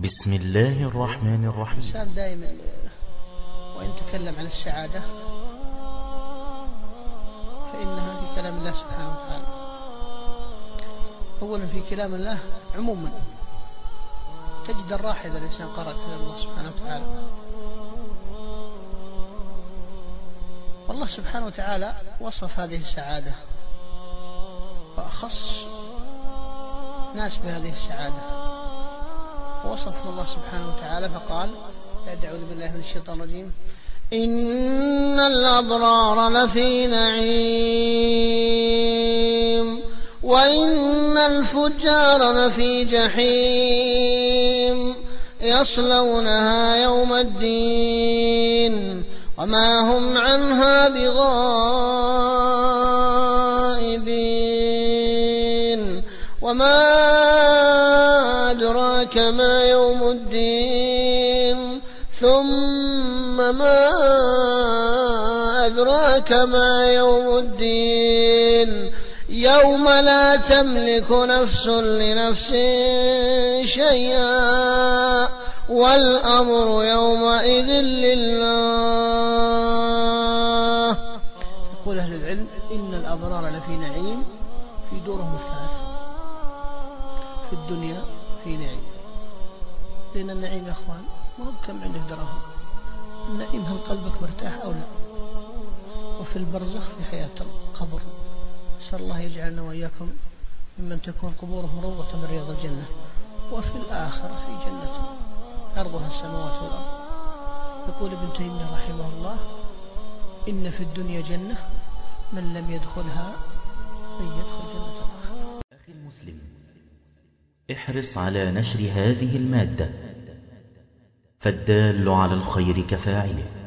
بسم الله الرحمن الرحيم. الإنسان دائما وإن تكلم عن السعادة فإنها في كلام الله سبحانه وتعالى. أولا في كلام الله عموما تجد الراحة إذا الإنسان قرأ كلام الله سبحانه وتعالى. والله سبحانه وتعالى وصف هذه السعادة وأخص ناس بهذه السعادة. وصفه الله سبحانه وتعالى فقال أعوذ بالله من الشيطان الرجيم. إن الأبرار لفي نعيم وإن الفجار لفي جحيم. يصلونها يوم الدين وما هم عنها بغائبين. وما أدراك ما يوم الدين ثم ما أدراك ما يوم الدين. يوم لا تملك نفس لنفس شيئا والأمر يومئذ لله. يقول أهل العلم إن الأبرار لفي نعيم في دورهم الثلاث في الدنيا في نعيم. لأن النعيم يا أخوان ما هو كم عندك دراهم. النعيم هل قلبك مرتاح أو لا؟ وفي البرزخ في حياة القبر. نسأل الله يجعلنا وإياكم ممن تكون قبورهم روضة من رياض الجنة وفي الآخرة في جنة عرضها السماوات والأرض. يقول ابن تيمية رحمه الله إن في الدنيا جنة من لم يدخلها من يدخل جنة الآخرة. أخي المسلم احرص على نشر هذه المادة. فالدال على الخير كفاعله.